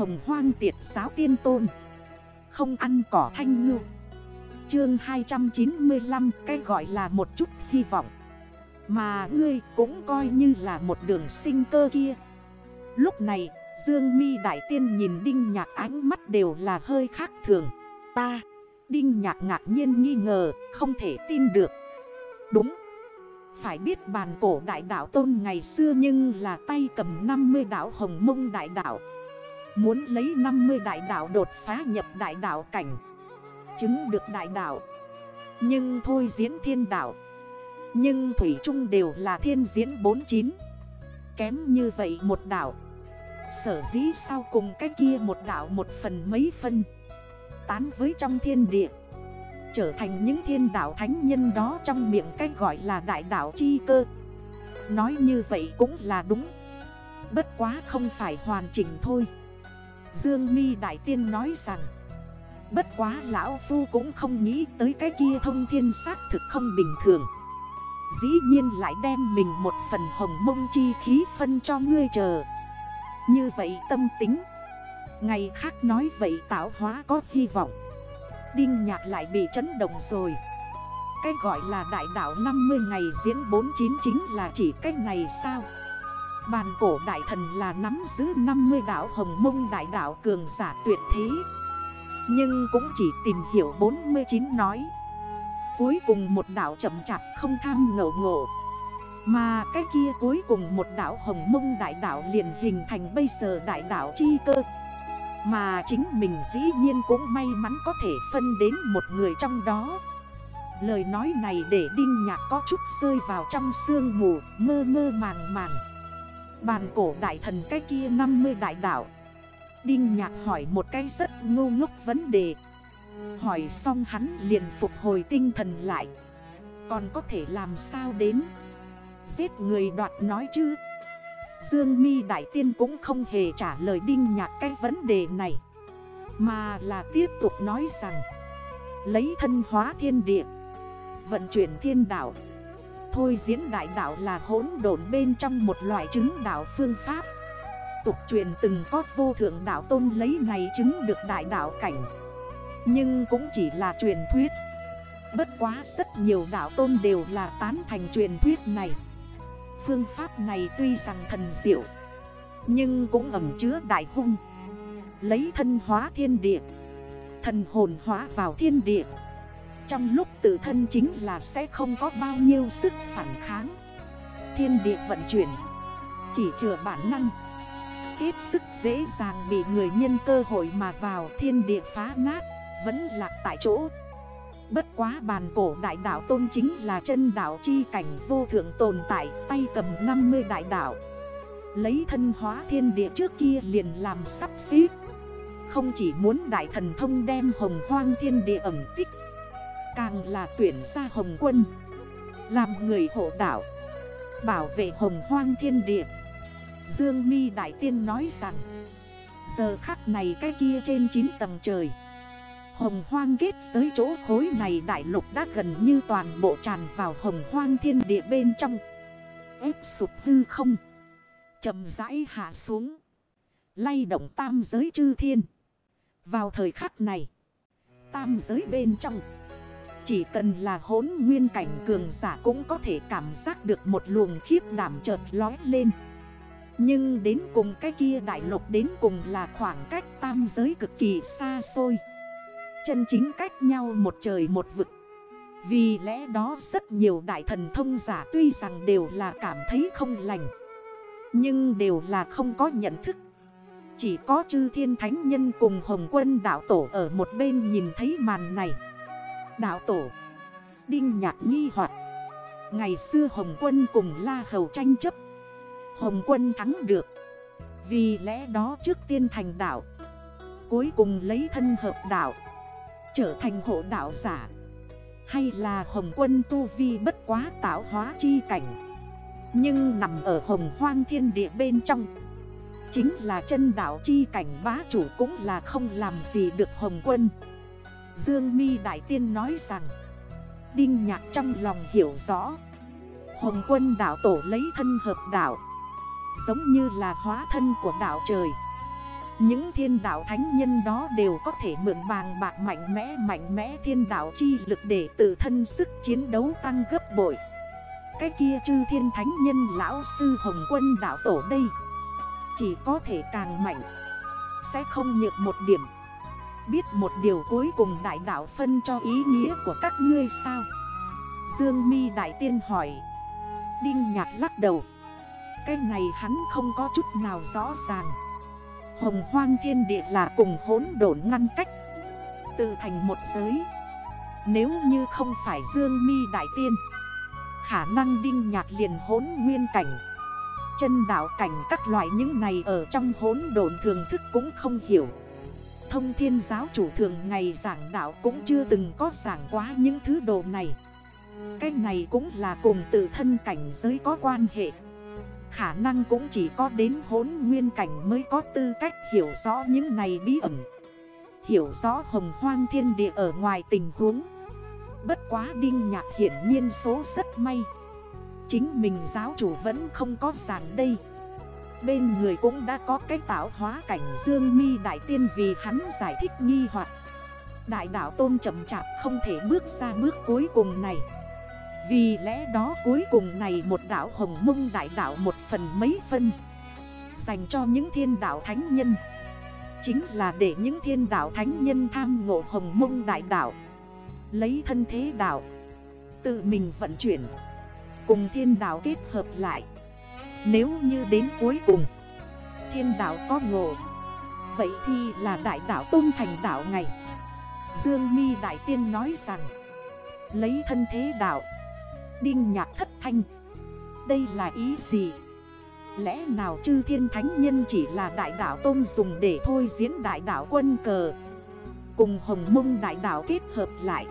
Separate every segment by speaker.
Speaker 1: hồng hoang tiệt giáo tiên tôn. Không ăn cỏ thanh ngư. Chương 295 cái gọi là một chút hy vọng. Mà ngươi cũng coi như là một đường sinh cơ kia. Lúc này, Dương mi Đại Tiên nhìn Đinh Nhạc ánh mắt đều là hơi khác thường. Ta, Đinh Nhạc ngạc nhiên nghi ngờ, Không thể tin được. Đúng. Phải biết bàn cổ đại đảo tôn ngày xưa Nhưng là tay cầm 50 đảo hồng mông đại đảo Muốn lấy 50 đại đảo đột phá nhập đại đảo cảnh. Chứng được đại đảo Nhưng thôi diễn thiên đảo Nhưng Thủy Trung đều là thiên diễn 49 Kém như vậy một đảo Sở dĩ sau cùng cái kia một đảo một phần mấy phân. Tán với trong thiên địa. Trở thành những thiên đảo thánh nhân đó trong miệng cách gọi là đại đảo chi cơ. Nói như vậy cũng là đúng. Bất quá không phải hoàn chỉnh thôi. Dương mi Đại Tiên nói rằng, Bất quá Lão Phu cũng không nghĩ tới cái kia thông thiên xác thực không bình thường. Dĩ nhiên lại đem mình một phần hồng mông chi khí phân cho ngươi chờ. Như vậy tâm tính, Ngày khác nói vậy tạo hóa có hy vọng. Đinh nhạc lại bị chấn động rồi. Cái gọi là đại đảo 50 ngày diễn 49 chính là chỉ cách này sao? Bàn cổ đại thần là nắm giữ 50 đảo hồng mông đại đảo cường giả tuyệt thế. Nhưng cũng chỉ tìm hiểu 49 nói. Cuối cùng một đảo chậm chạp không tham ngộ ngộ. Mà cái kia cuối cùng một đảo hồng mông đại đảo liền hình thành bây giờ đại đảo chi cơ. Mà chính mình dĩ nhiên cũng may mắn có thể phân đến một người trong đó. Lời nói này để Đinh Nhạc có chút rơi vào trong sương mù mơ mơ màng màng. Bàn cổ đại thần cái kia 50 đại đảo Đinh nhạc hỏi một cái rất ngu ngốc vấn đề. Hỏi xong hắn liền phục hồi tinh thần lại. Còn có thể làm sao đến? Giết người đoạt nói chứ? Dương mi Đại Tiên cũng không hề trả lời Đinh Nhạc cái vấn đề này. Mà là tiếp tục nói rằng, Lấy thân hóa thiên địa, Vận chuyển thiên đạo. Thôi diễn đại đạo là hỗn độn bên trong một loại chứng đạo phương pháp. Tục truyền từng có vô thượng đạo tôn lấy này chứng được đại đạo cảnh. Nhưng cũng chỉ là truyền thuyết. Bất quá rất nhiều đạo tôn đều là tán thành truyền thuyết này. Phương pháp này tuy rằng thần diệu, Nhưng cũng ẩm chứa đại hung. Lấy thân hóa thiên địa, Thần hồn hóa vào thiên địa trong lúc tự thân chính là sẽ không có bao nhiêu sức phản kháng. Thiên địa vận chuyển, Chỉ chừa bản năng. Hết sức dễ dàng bị người nhân cơ hội mà vào thiên địa phá nát, Vẫn lạc tại chỗ. Bất quá bàn cổ đại đảo tôn chính là chân đảo chi cảnh vô thượng tồn tại, Tay cầm 50 đại đảo Lấy thân hóa thiên địa trước kia liền làm sắp xếp. Không chỉ muốn đại thần thông đem hồng hoang thiên địa ẩm tích Càng là tuyển ra hồng quân. Làm người hộ đảo Bảo vệ hồng hoang thiên địa. Dương mi Đại Tiên nói rằng, Giờ khắc này cái kia trên 9 tầng trời, Hồng hoang kết giới chỗ khối này đại lục đã gần như toàn bộ tràn vào hồng hoang thiên địa bên trong. Ép sụp hư không. Chậm rãi hạ xuống. Lay động tam giới chư thiên. Vào thời khắc này, Tam giới bên trong chỉ cần là hốn nguyên cảnh cường giả cũng có thể cảm giác được một luồng khiếp đảm chợt lói lên. Nhưng đến cùng cái kia đại lục đến cùng là khoảng cách tam giới cực kỳ xa xôi. Chân chính cách nhau một trời một vực. Vì lẽ đó rất nhiều đại thần thông giả tuy rằng đều là cảm thấy không lành, Nhưng đều là không có nhận thức. Chỉ có chư thiên thánh nhân cùng hồng quân đảo tổ ở một bên nhìn thấy màn này. Đạo tổ. Đinh nhạc nghi hoạt Ngày xưa Hồng quân cùng La Hầu tranh chấp. Hồng quân thắng được. Vì lẽ đó trước tiên thành đạo. Cuối cùng lấy thân hợp đạo. Trở thành hộ đạo giả. Hay là Hồng quân tu vi bất quá tạo hóa chi cảnh. Nhưng nằm ở hồng hoang thiên địa bên trong. Chính là chân đạo chi cảnh bá chủ cũng là không làm gì được Hồng quân. Dương mi Đại Tiên nói rằng, Đinh nhạc trong lòng hiểu rõ, Hồng quân đảo tổ lấy thân hợp đảo Giống như là hóa thân của đảo trời. Những thiên đạo thánh nhân đó đều có thể mượn bàng bạc mạnh mẽ mạnh mẽ thiên đạo chi lực để tự thân sức chiến đấu tăng gấp bội. Cái kia chư thiên thánh nhân lão sư hồng quân đạo tổ đây, Chỉ có thể càng mạnh, Sẽ không nhược một điểm. Biết một điều cuối cùng đại đạo phân cho ý nghĩa của các ngươi sao? Dương mi đại tiên hỏi. Đinh nhạc lắc đầu. Cái này hắn không có chút nào rõ ràng. Hồng hoang thiên địa là cùng hốn độn ngăn cách. Tự thành một giới. Nếu như không phải Dương mi đại tiên, Khả năng đinh nhạc liền hốn nguyên cảnh. Chân đảo cảnh các loại những này ở trong hốn độn thường thức cũng không hiểu. Thông thiên giáo chủ thường ngày giảng đạo cũng chưa từng có giảng quá những thứ đồ này. Cái này cũng là cùng tự thân cảnh giới có quan hệ. Khả năng cũng chỉ có đến hốn nguyên cảnh mới có tư cách hiểu rõ những này bí ẩn. Hiểu rõ hồng hoang thiên địa ở ngoài tình huống. Bất quá đinh nhạc hiển nhiên số rất may. Chính mình giáo chủ vẫn không có giảng đây. Bên người cũng đã có cái tạo hóa cảnh dương mi đại tiên vì hắn giải thích nghi hoặc. Đại đạo tôn chậm chạp không thể bước ra bước cuối cùng này. Vì lẽ đó cuối cùng này một đảo hồng mông đại đảo một phần mấy phân. Dành cho những thiên đảo thánh nhân. Chính là để những thiên đảo thánh nhân tham ngộ hồng mông đại đảo Lấy thân thế đảo Tự mình vận chuyển. Cùng thiên đảo kết hợp lại nếu như đến cuối cùng, Thiên đảo có ngộ, Vậy thì là đại đảo tôn thành đảo ngày. Dương mi đại tiên nói rằng, Lấy thân thế đảo Đinh nhạc thất thanh, Đây là ý gì? Lẽ nào chư thiên thánh nhân chỉ là đại đảo tôn dùng để thôi diễn đại đảo quân cờ, Cùng hồng mông đại đảo kết hợp lại,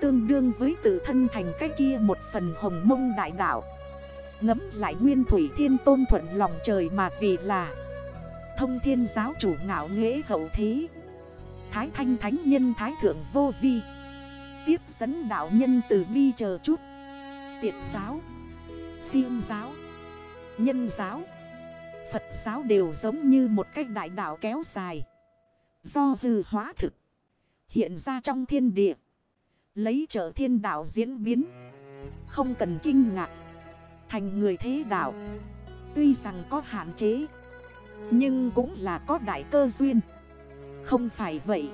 Speaker 1: Tương đương với tự thân thành cái kia một phần hồng mông đại đảo Ngấm lại nguyên thủy thiên tôn thuận lòng trời mà vì là. Thông thiên giáo chủ ngạo nghễ hậu thế Thái thanh thánh nhân thái thượng vô vi. Tiếp dẫn đạo nhân từ bi chờ chút. Tiệt giáo, Siêu giáo, Nhân giáo, Phật giáo đều giống như một cách đại đạo kéo dài. Do hư hóa thực, Hiện ra trong thiên địa. Lấy trở thiên đạo diễn biến. Không cần kinh ngạc. Thành người thế đạo. Tuy rằng có hạn chế, Nhưng cũng là có đại cơ duyên. Không phải vậy,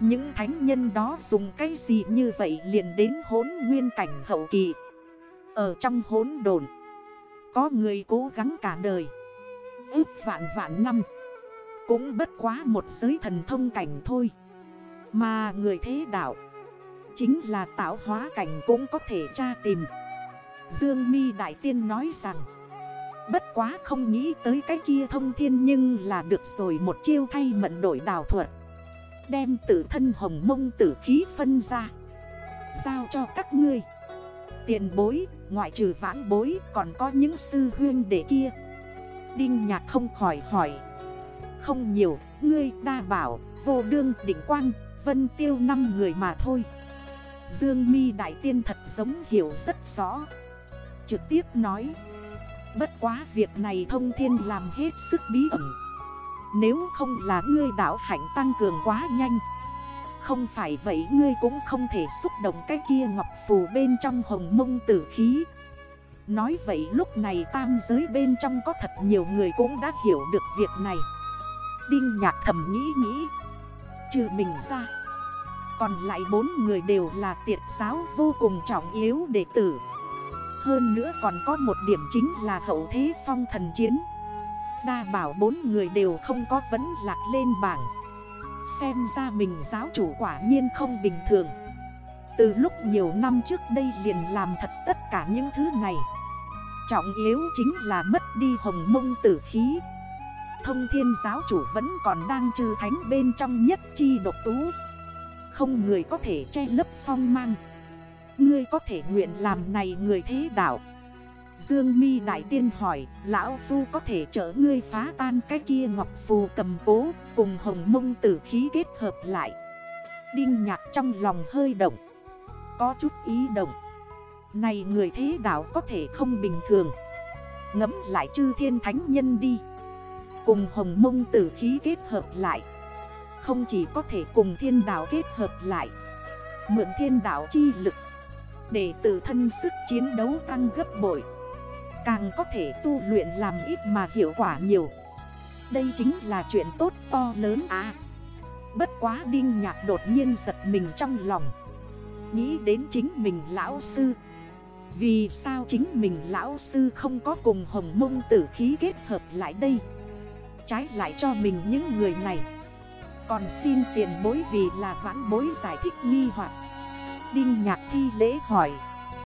Speaker 1: Những thánh nhân đó dùng cái gì như vậy liền đến hốn nguyên cảnh hậu kỳ. Ở trong hốn đồn, Có người cố gắng cả đời, Ước vạn vạn năm. Cũng bất quá một giới thần thông cảnh thôi. Mà người thế đạo Chính là tạo hóa cảnh cũng có thể tra tìm. Dương mi Đại Tiên nói rằng Bất quá không nghĩ tới cái kia thông thiên nhưng là được rồi một chiêu thay mận đổi đào thuật Đem tử thân hồng mông tử khí phân ra Giao cho các ngươi. Tiền bối, ngoại trừ vãn bối còn có những sư huyên để kia. Đinh nhạc không khỏi hỏi Không nhiều, ngươi đa bảo, vô đương, định quang, vân tiêu năm người mà thôi. Dương mi đại tiên thật giống hiểu rất rõ trực tiếp nói. Bất quá việc này thông thiên làm hết sức bí ẩn. Nếu không là ngươi đảo hạnh tăng cường quá nhanh. Không phải vậy ngươi cũng không thể xúc động cái kia ngọc phù bên trong hồng mông tử khí. Nói vậy lúc này tam giới bên trong có thật nhiều người cũng đã hiểu được việc này. Đinh nhạc thầm nghĩ nghĩ. Trừ mình ra, Còn lại bốn người đều là tiệt giáo vô cùng trọng yếu đệ tử hơn nữa còn có một điểm chính là hậu thế phong thần chiến. Đa bảo bốn người đều không có vấn lạc lên bảng. Xem ra mình giáo chủ quả nhiên không bình thường. Từ lúc nhiều năm trước đây liền làm thật tất cả những thứ này. Trọng yếu chính là mất đi hồng mông tử khí. Thông thiên giáo chủ vẫn còn đang trừ thánh bên trong nhất chi độc tú. Không người có thể che lấp phong mang. Ngươi có thể nguyện làm này người thế đạo. Dương mi Đại Tiên hỏi, Lão Phu có thể chở ngươi phá tan cái kia Ngọc Phù cầm cố Cùng hồng mông tử khí kết hợp lại? Đinh nhạc trong lòng hơi động, Có chút ý động. Này người thế đạo có thể không bình thường. Ngấm lại chư thiên thánh nhân đi, Cùng hồng mông tử khí kết hợp lại. Không chỉ có thể cùng thiên đạo kết hợp lại, Mượn thiên đạo chi lực để tự thân sức chiến đấu tăng gấp bội. Càng có thể tu luyện làm ít mà hiệu quả nhiều. Đây chính là chuyện tốt to lớn à. Bất quá đinh nhạc đột nhiên giật mình trong lòng. Nghĩ đến chính mình lão sư. Vì sao chính mình lão sư không có cùng hồng mông tử khí kết hợp lại đây? Trái lại cho mình những người này. Còn xin tiền bối vì là vãn bối giải thích nghi hoặc. Đinh nhạc thi lễ hỏi.